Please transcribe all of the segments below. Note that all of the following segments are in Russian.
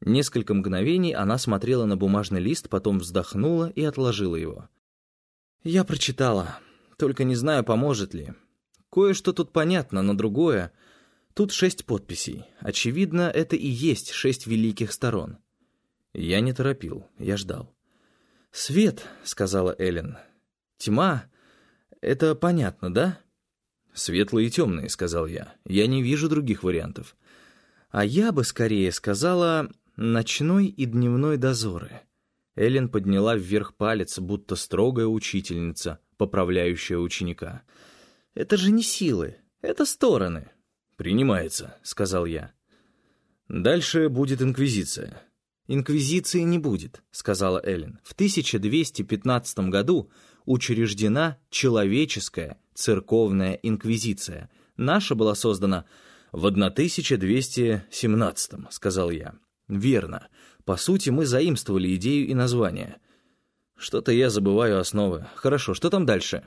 Несколько мгновений она смотрела на бумажный лист, потом вздохнула и отложила его. «Я прочитала, только не знаю, поможет ли. Кое-что тут понятно, но другое... Тут шесть подписей. Очевидно, это и есть шесть великих сторон». Я не торопил, я ждал. «Свет», — сказала Эллен. «Тьма — это понятно, да?» «Светлые и темные», — сказал я. «Я не вижу других вариантов». «А я бы скорее сказала ночной и дневной дозоры». Эллен подняла вверх палец, будто строгая учительница, поправляющая ученика. «Это же не силы, это стороны». «Принимается», — сказал я. «Дальше будет инквизиция». «Инквизиции не будет», — сказала Эллен. «В 1215 году учреждена человеческая церковная инквизиция. Наша была создана в 1217, сказал я. Верно. По сути, мы заимствовали идею и название. Что-то я забываю основы. Хорошо, что там дальше?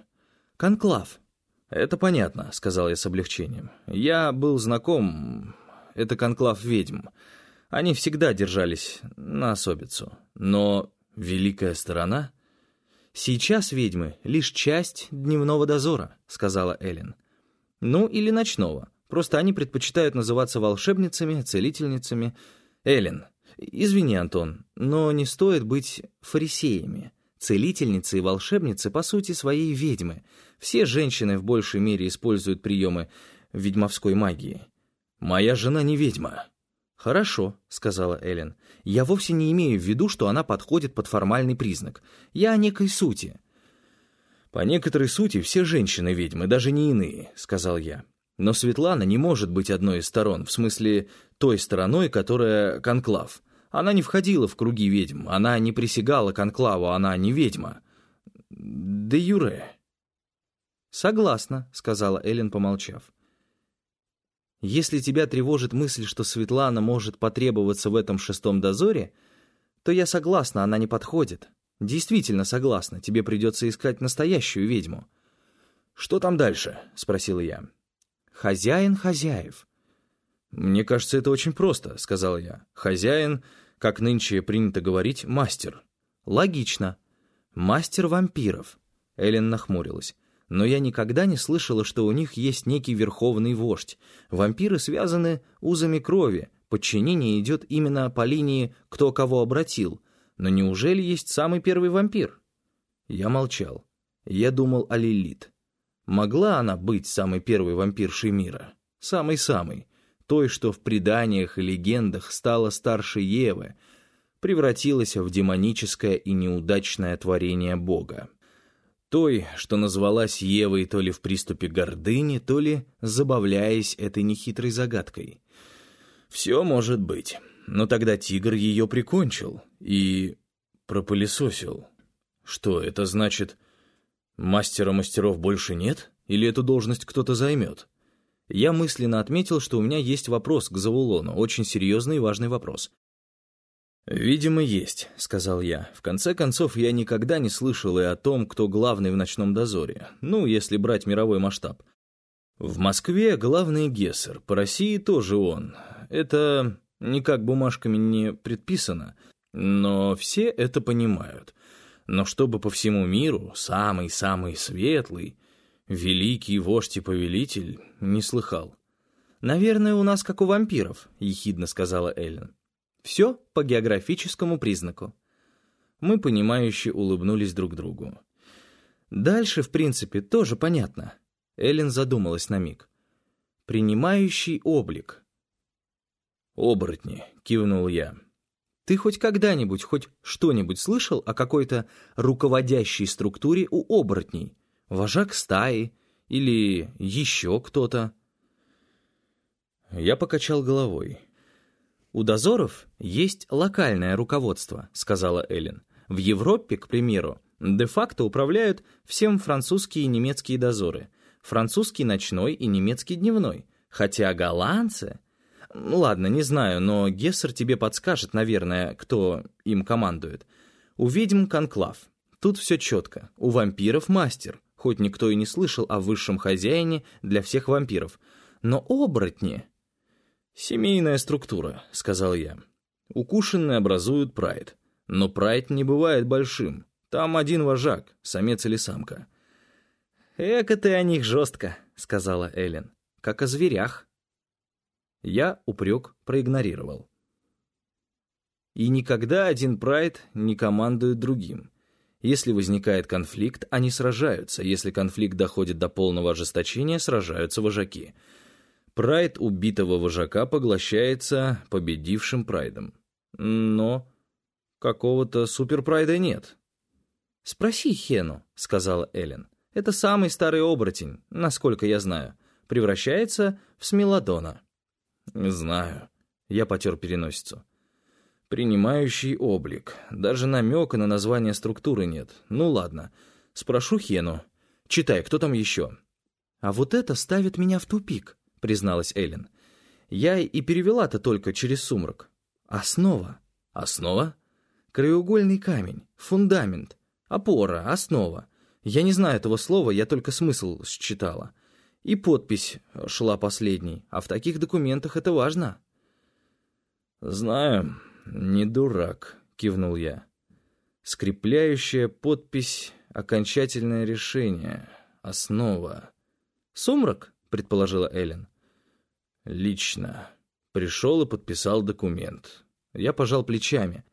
Конклав. Это понятно, сказал я с облегчением. Я был знаком... Это конклав ведьм. Они всегда держались на особицу. Но великая сторона... «Сейчас ведьмы — лишь часть дневного дозора», — сказала Эллен. «Ну, или ночного. Просто они предпочитают называться волшебницами, целительницами. Эллен, извини, Антон, но не стоит быть фарисеями. Целительницы и волшебницы, по сути, своей ведьмы. Все женщины в большей мере используют приемы ведьмовской магии. Моя жена не ведьма». «Хорошо», — сказала Эллен. «Я вовсе не имею в виду, что она подходит под формальный признак. Я о некой сути». «По некоторой сути все женщины ведьмы, даже не иные», — сказал я. «Но Светлана не может быть одной из сторон, в смысле той стороной, которая конклав. Она не входила в круги ведьм, она не присягала конклаву, она не ведьма». «Де юре». «Согласна», — сказала Эллен, помолчав. Если тебя тревожит мысль, что Светлана может потребоваться в этом шестом дозоре, то я согласна, она не подходит. Действительно согласна, тебе придется искать настоящую ведьму. «Что там дальше?» — спросил я. «Хозяин хозяев». «Мне кажется, это очень просто», — сказал я. «Хозяин, как нынче принято говорить, мастер». «Логично. Мастер вампиров». Эллен нахмурилась но я никогда не слышала, что у них есть некий верховный вождь. Вампиры связаны узами крови, подчинение идет именно по линии «кто кого обратил». Но неужели есть самый первый вампир? Я молчал. Я думал о Лилит. Могла она быть самой первой вампиршей мира? Самой-самой. Той, что в преданиях и легендах стала старше Евы, превратилась в демоническое и неудачное творение Бога. Той, что назвалась Евой то ли в приступе гордыни, то ли забавляясь этой нехитрой загадкой. Все может быть. Но тогда тигр ее прикончил и пропылесосил. Что, это значит, мастера мастеров больше нет? Или эту должность кто-то займет? Я мысленно отметил, что у меня есть вопрос к Завулону, очень серьезный и важный вопрос. «Видимо, есть», — сказал я. «В конце концов, я никогда не слышал и о том, кто главный в ночном дозоре. Ну, если брать мировой масштаб. В Москве главный Гессер, по России тоже он. Это никак бумажками не предписано, но все это понимают. Но чтобы по всему миру самый-самый светлый, великий вождь и повелитель, не слыхал». «Наверное, у нас как у вампиров», — ехидно сказала Эллен. Все по географическому признаку. Мы, понимающе улыбнулись друг другу. Дальше, в принципе, тоже понятно. Эллен задумалась на миг. Принимающий облик. «Оборотни», — кивнул я. «Ты хоть когда-нибудь, хоть что-нибудь слышал о какой-то руководящей структуре у оборотней? Вожак стаи или еще кто-то?» Я покачал головой. «У дозоров есть локальное руководство», — сказала Эллен. «В Европе, к примеру, де-факто управляют всем французские и немецкие дозоры. Французский ночной и немецкий дневной. Хотя голландцы... Ладно, не знаю, но Гессер тебе подскажет, наверное, кто им командует. У ведьм конклав. Тут все четко. У вампиров мастер, хоть никто и не слышал о высшем хозяине для всех вампиров. Но оборотни... «Семейная структура», — сказал я. Укушенные образуют прайд. Но прайд не бывает большим. Там один вожак, самец или самка. «Эка ты о них жестко», — сказала Эллен. «Как о зверях». Я упрек проигнорировал. И никогда один прайд не командует другим. Если возникает конфликт, они сражаются. Если конфликт доходит до полного ожесточения, сражаются вожаки. Прайд убитого вожака поглощается победившим прайдом. Но какого-то суперпрайда нет. «Спроси Хену», — сказала Эллен. «Это самый старый оборотень, насколько я знаю. Превращается в Смелодона». «Знаю». Я потер переносицу. Принимающий облик. Даже намека на название структуры нет. Ну ладно. Спрошу Хену. Читай, кто там еще? А вот это ставит меня в тупик, призналась Эллен. Я и перевела-то только через сумрак. Основа. Основа? Краеугольный камень, фундамент, опора, основа. Я не знаю этого слова, я только смысл считала. И подпись шла последней, а в таких документах это важно. Знаю, «Не дурак», — кивнул я. «Скрепляющая подпись — окончательное решение, основа». «Сумрак?» — предположила Эллен. «Лично. Пришел и подписал документ. Я пожал плечами.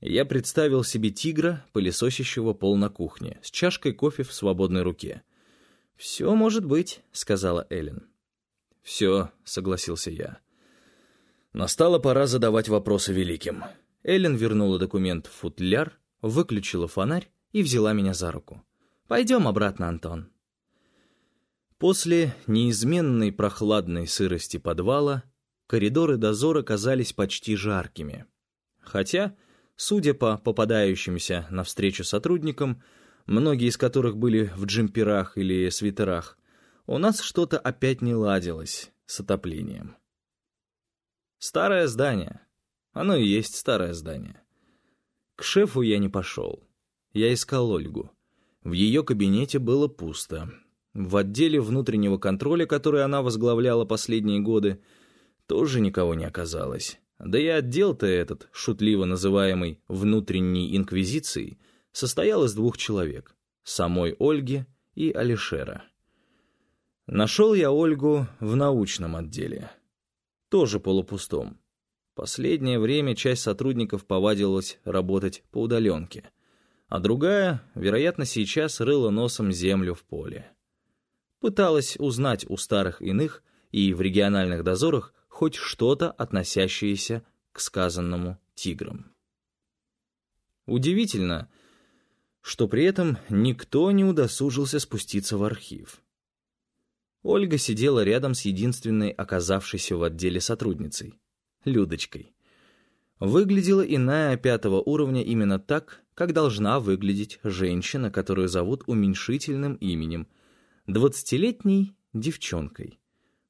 Я представил себе тигра, пылесосящего пол на кухне, с чашкой кофе в свободной руке. «Все может быть», — сказала Эллен. «Все», — согласился я. Настала пора задавать вопросы великим. Эллен вернула документ в футляр, выключила фонарь и взяла меня за руку. «Пойдем обратно, Антон». После неизменной прохладной сырости подвала коридоры дозора казались почти жаркими. Хотя, судя по попадающимся навстречу сотрудникам, многие из которых были в джемперах или свитерах, у нас что-то опять не ладилось с отоплением. Старое здание. Оно и есть старое здание. К шефу я не пошел. Я искал Ольгу. В ее кабинете было пусто. В отделе внутреннего контроля, который она возглавляла последние годы, тоже никого не оказалось. Да и отдел-то этот, шутливо называемый «внутренней инквизицией», состоял из двух человек — самой Ольги и Алишера. Нашел я Ольгу в научном отделе — тоже полупустом. Последнее время часть сотрудников повадилась работать по удаленке, а другая, вероятно, сейчас рыла носом землю в поле. Пыталась узнать у старых иных и в региональных дозорах хоть что-то, относящееся к сказанному тиграм. Удивительно, что при этом никто не удосужился спуститься в архив. Ольга сидела рядом с единственной оказавшейся в отделе сотрудницей — Людочкой. Выглядела иная пятого уровня именно так, как должна выглядеть женщина, которую зовут уменьшительным именем, двадцатилетней девчонкой.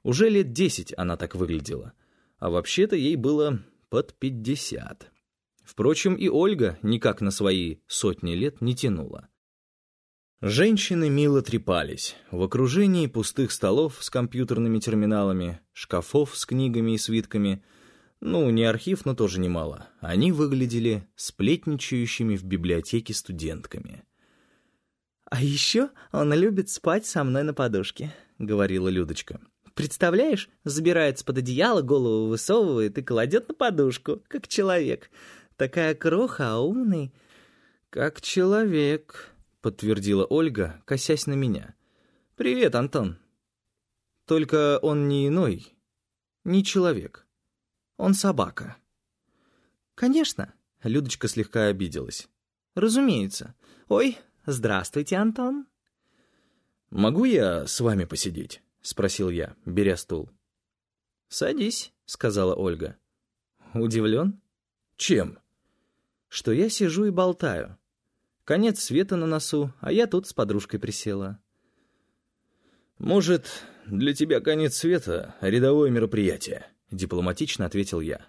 Уже лет десять она так выглядела, а вообще-то ей было под пятьдесят. Впрочем, и Ольга никак на свои сотни лет не тянула. Женщины мило трепались. В окружении пустых столов с компьютерными терминалами, шкафов с книгами и свитками. Ну, не архив, но тоже немало. Они выглядели сплетничающими в библиотеке студентками. «А еще он любит спать со мной на подушке», — говорила Людочка. «Представляешь, забирается под одеяло, голову высовывает и кладет на подушку, как человек. Такая кроха, а умный». «Как человек», подтвердила Ольга, косясь на меня. «Привет, Антон». Только он не иной, не человек. Он собака. «Конечно», — Людочка слегка обиделась. «Разумеется. Ой, здравствуйте, Антон». «Могу я с вами посидеть?» — спросил я, беря стул. «Садись», — сказала Ольга. «Удивлен?» «Чем?» «Что я сижу и болтаю. Конец света на носу, а я тут с подружкой присела. «Может, для тебя конец света — рядовое мероприятие?» — дипломатично ответил я.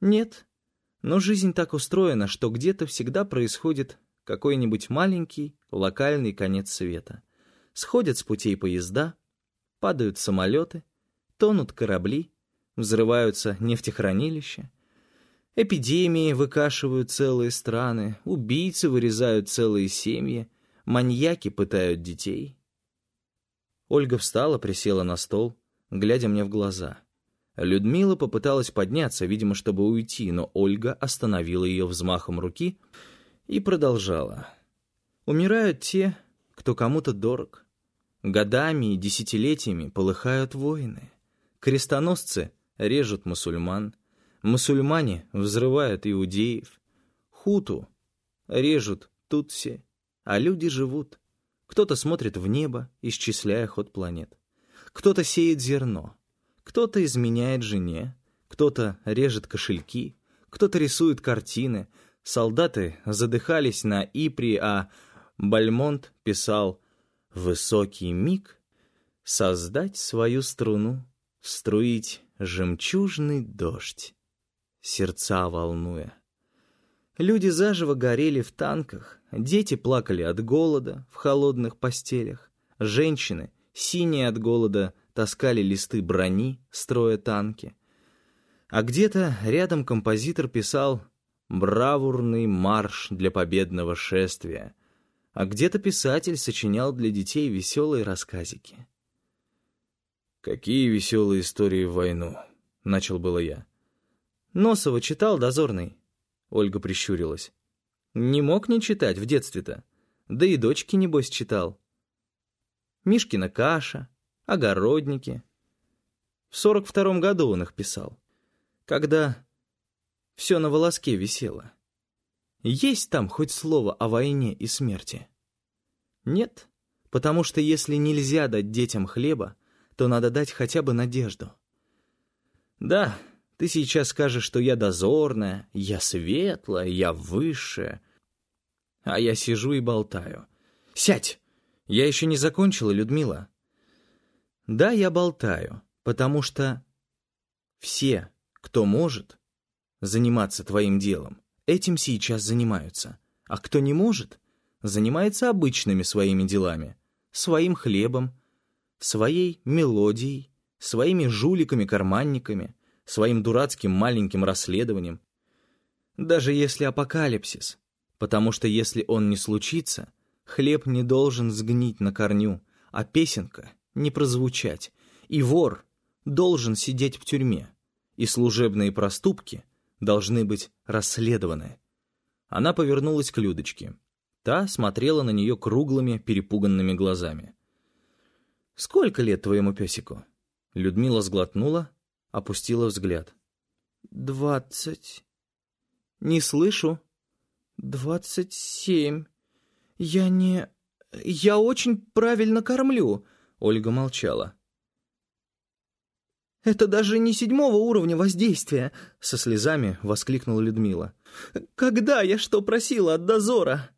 «Нет. Но жизнь так устроена, что где-то всегда происходит какой-нибудь маленький локальный конец света. Сходят с путей поезда, падают самолеты, тонут корабли, взрываются нефтехранилища. Эпидемии выкашивают целые страны, убийцы вырезают целые семьи, маньяки пытают детей. Ольга встала, присела на стол, глядя мне в глаза. Людмила попыталась подняться, видимо, чтобы уйти, но Ольга остановила ее взмахом руки и продолжала. «Умирают те, кто кому-то дорог. Годами и десятилетиями полыхают войны. Крестоносцы режут мусульман, Мусульмане взрывают иудеев, хуту режут тутси, а люди живут. Кто-то смотрит в небо, исчисляя ход планет. Кто-то сеет зерно, кто-то изменяет жене, кто-то режет кошельки, кто-то рисует картины. Солдаты задыхались на Ипри, а Бальмонт писал «Высокий миг — создать свою струну, струить жемчужный дождь» сердца волнуя. Люди заживо горели в танках, дети плакали от голода в холодных постелях, женщины, синие от голода, таскали листы брони, строя танки. А где-то рядом композитор писал «Бравурный марш для победного шествия», а где-то писатель сочинял для детей веселые рассказики. «Какие веселые истории в войну?» — начал было я. Носова читал дозорный?» Ольга прищурилась. «Не мог не читать в детстве-то. Да и дочки, небось, читал. Мишкина каша, огородники. В сорок втором году он их писал, когда все на волоске висело. Есть там хоть слово о войне и смерти? Нет, потому что если нельзя дать детям хлеба, то надо дать хотя бы надежду. Да, ты сейчас скажешь, что я дозорная, я светлая, я высшая. А я сижу и болтаю. Сядь! Я еще не закончила, Людмила. Да, я болтаю, потому что все, кто может заниматься твоим делом, этим сейчас занимаются. А кто не может, занимается обычными своими делами, своим хлебом, своей мелодией, своими жуликами-карманниками, своим дурацким маленьким расследованием. Даже если апокалипсис, потому что если он не случится, хлеб не должен сгнить на корню, а песенка не прозвучать, и вор должен сидеть в тюрьме, и служебные проступки должны быть расследованы. Она повернулась к Людочке. Та смотрела на нее круглыми, перепуганными глазами. «Сколько лет твоему песику?» Людмила сглотнула, опустила взгляд. «Двадцать». «Не слышу». «Двадцать семь. Я не... Я очень правильно кормлю», — Ольга молчала. «Это даже не седьмого уровня воздействия!» — со слезами воскликнула Людмила. «Когда я что просила от дозора?»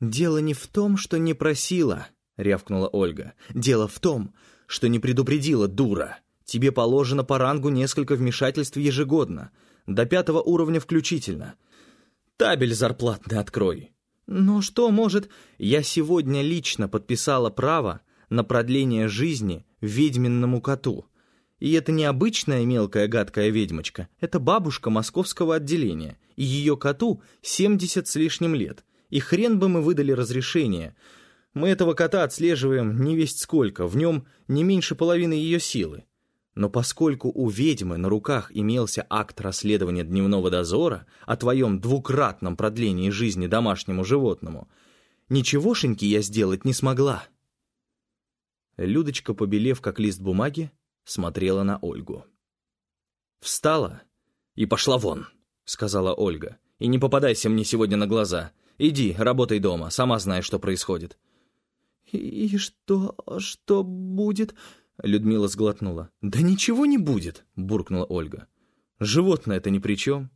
«Дело не в том, что не просила», — рявкнула Ольга. «Дело в том, что не предупредила, дура. Тебе положено по рангу несколько вмешательств ежегодно, до пятого уровня включительно. Табель зарплатный открой. Но что может... Я сегодня лично подписала право на продление жизни ведьминному коту. И это не обычная мелкая гадкая ведьмочка, это бабушка московского отделения, и ее коту 70 с лишним лет. И хрен бы мы выдали разрешение. Мы этого кота отслеживаем не весть сколько, в нем не меньше половины ее силы. Но поскольку у ведьмы на руках имелся акт расследования дневного дозора о твоем двукратном продлении жизни домашнему животному, ничегошеньки я сделать не смогла. Людочка, побелев как лист бумаги, смотрела на Ольгу. «Встала и пошла вон», — сказала Ольга. «И не попадайся мне сегодня на глаза. Иди, работай дома, сама знаешь, что происходит». «И что... что будет?» Людмила сглотнула. «Да ничего не будет», — буркнула Ольга. «Животное это ни при чем».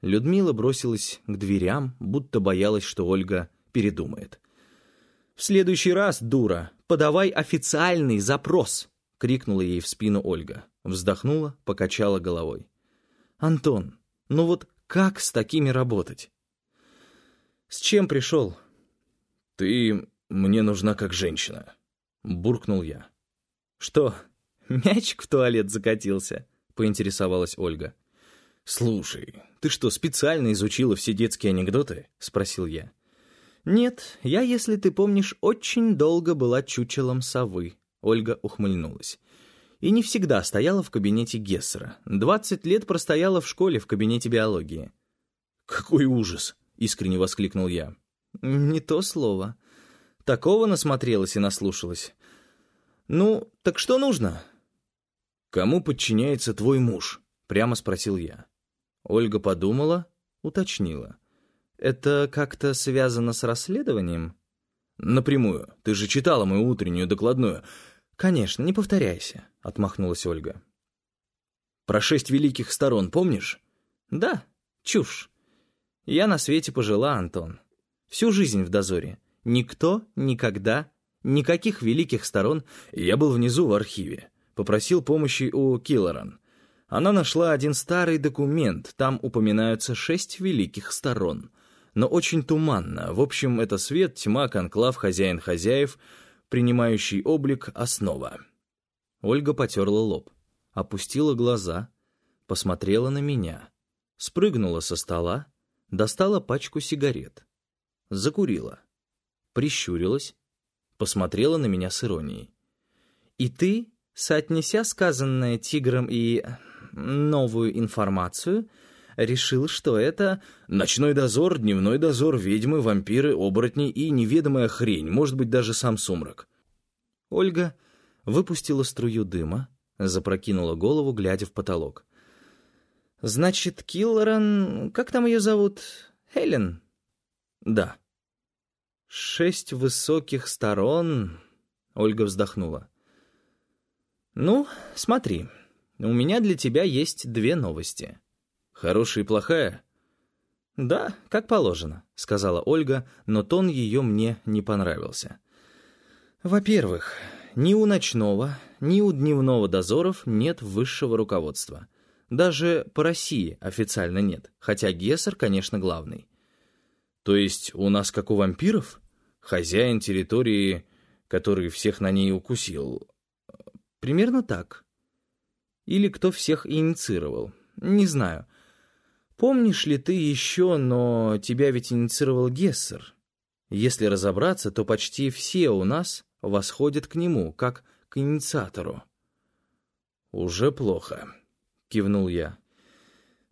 Людмила бросилась к дверям, будто боялась, что Ольга передумает. «В следующий раз, дура, подавай официальный запрос!» — крикнула ей в спину Ольга. Вздохнула, покачала головой. «Антон, ну вот как с такими работать?» «С чем пришел?» «Ты мне нужна как женщина», — буркнул я. «Что, мячик в туалет закатился?» — поинтересовалась Ольга. «Слушай, ты что, специально изучила все детские анекдоты?» — спросил я. «Нет, я, если ты помнишь, очень долго была чучелом совы», — Ольга ухмыльнулась. «И не всегда стояла в кабинете Гессера. Двадцать лет простояла в школе в кабинете биологии». «Какой ужас!» — искренне воскликнул я. «Не то слово. Такого насмотрелась и наслушалась. Ну, так что нужно?» «Кому подчиняется твой муж?» — прямо спросил я. Ольга подумала, уточнила. «Это как-то связано с расследованием?» «Напрямую. Ты же читала мою утреннюю докладную». «Конечно, не повторяйся», — отмахнулась Ольга. «Про шесть великих сторон помнишь?» «Да, чушь. Я на свете пожила, Антон. Всю жизнь в дозоре. Никто, никогда, никаких великих сторон. Я был внизу в архиве. Попросил помощи у Киллоран. Она нашла один старый документ, там упоминаются шесть великих сторон. Но очень туманно. В общем, это свет, тьма, конклав, хозяин хозяев, принимающий облик основа. Ольга потерла лоб, опустила глаза, посмотрела на меня, спрыгнула со стола, достала пачку сигарет, закурила, прищурилась, посмотрела на меня с иронией. «И ты, соотнеся сказанное тигром и новую информацию, решил, что это... Ночной дозор, дневной дозор, ведьмы, вампиры, оборотни и неведомая хрень, может быть, даже сам сумрак. Ольга выпустила струю дыма, запрокинула голову, глядя в потолок. «Значит, Киллоран... Как там ее зовут? Хелен?» «Да». «Шесть высоких сторон...» Ольга вздохнула. «Ну, смотри, у меня для тебя есть две новости». «Хорошая и плохая?» «Да, как положено», — сказала Ольга, но тон ее мне не понравился. «Во-первых, ни у ночного, ни у дневного дозоров нет высшего руководства. Даже по России официально нет, хотя Гессер, конечно, главный». «То есть у нас, как у вампиров, хозяин территории, который всех на ней укусил?» «Примерно так», или кто всех инициировал. Не знаю. Помнишь ли ты еще, но тебя ведь инициировал Гессер. Если разобраться, то почти все у нас восходят к нему, как к инициатору. «Уже плохо», — кивнул я.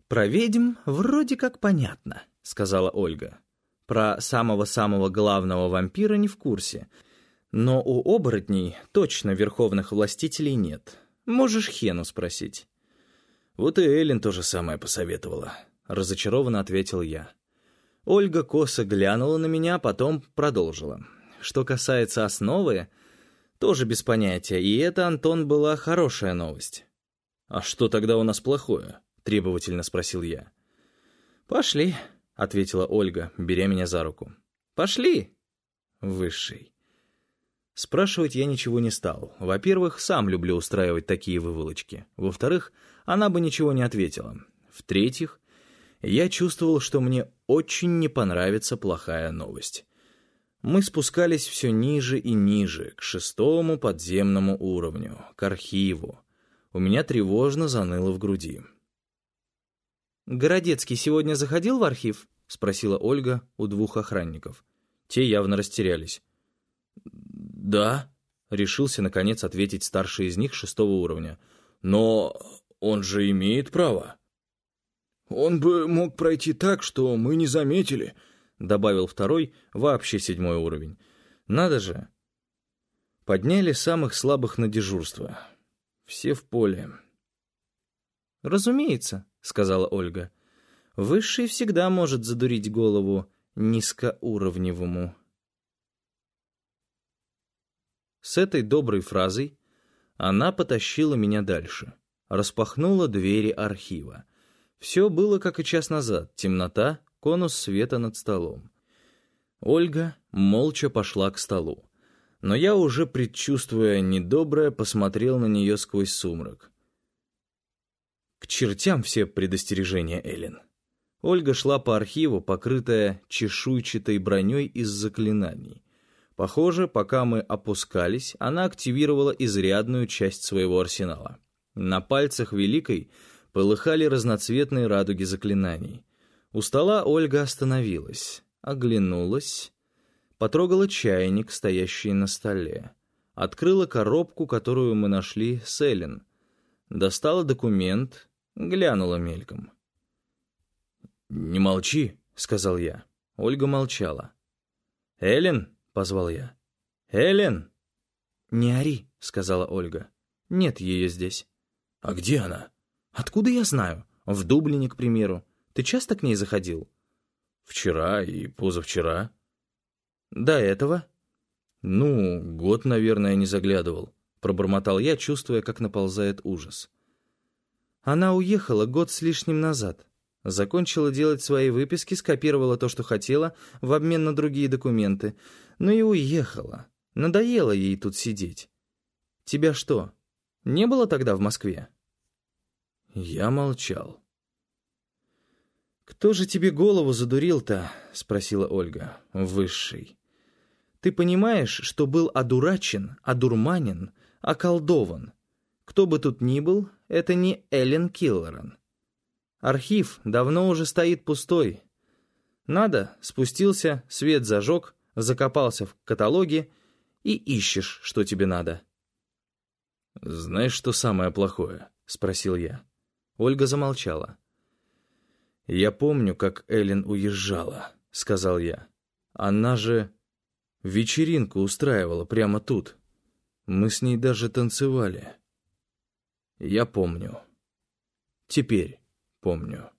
«Про ведьм вроде как понятно», — сказала Ольга. «Про самого-самого главного вампира не в курсе. Но у оборотней точно верховных властителей нет. Можешь Хену спросить». «Вот и Эллен то же самое посоветовала», — разочарованно ответил я. Ольга косо глянула на меня, потом продолжила. Что касается основы, тоже без понятия, и это, Антон, была хорошая новость. «А что тогда у нас плохое?» — требовательно спросил я. «Пошли», — ответила Ольга, беря меня за руку. «Пошли, высший». Спрашивать я ничего не стал. Во-первых, сам люблю устраивать такие выволочки. Во-вторых, она бы ничего не ответила. В-третьих, я чувствовал, что мне очень не понравится плохая новость. Мы спускались все ниже и ниже, к шестому подземному уровню, к архиву. У меня тревожно заныло в груди. «Городецкий сегодня заходил в архив?» — спросила Ольга у двух охранников. Те явно растерялись. «Да», — решился, наконец, ответить старший из них шестого уровня. «Но он же имеет право». «Он бы мог пройти так, что мы не заметили», — добавил второй, вообще седьмой уровень. «Надо же». Подняли самых слабых на дежурство. Все в поле. «Разумеется», — сказала Ольга. «Высший всегда может задурить голову низкоуровневому». С этой доброй фразой она потащила меня дальше, распахнула двери архива. Все было, как и час назад, темнота, конус света над столом. Ольга молча пошла к столу, но я уже, предчувствуя недоброе, посмотрел на нее сквозь сумрак. К чертям все предостережения, Эллен. Ольга шла по архиву, покрытая чешуйчатой броней из заклинаний. Похоже, пока мы опускались, она активировала изрядную часть своего арсенала. На пальцах Великой полыхали разноцветные радуги заклинаний. У стола Ольга остановилась, оглянулась, потрогала чайник, стоящий на столе, открыла коробку, которую мы нашли с Эллен, достала документ, глянула мельком. «Не молчи», — сказал я. Ольга молчала. «Эллен?» — позвал я. «Эллен!» «Не ори», — сказала Ольга. «Нет ее здесь». «А где она?» «Откуда я знаю? В Дублине, к примеру. Ты часто к ней заходил?» «Вчера и позавчера». «До этого?» «Ну, год, наверное, не заглядывал», — пробормотал я, чувствуя, как наползает ужас. Она уехала год с лишним назад. Закончила делать свои выписки, скопировала то, что хотела, в обмен на другие документы. Ну и уехала. Надоело ей тут сидеть. Тебя что, не было тогда в Москве?» Я молчал. «Кто же тебе голову задурил-то?» — спросила Ольга. «Высший. Ты понимаешь, что был одурачен, одурманен, околдован. Кто бы тут ни был, это не Эллен Киллоран. Архив давно уже стоит пустой. Надо, спустился, свет зажег, закопался в каталоге и ищешь, что тебе надо. «Знаешь, что самое плохое?» — спросил я. Ольга замолчала. «Я помню, как Эллен уезжала», — сказал я. «Она же вечеринку устраивала прямо тут. Мы с ней даже танцевали. Я помню. Теперь помню».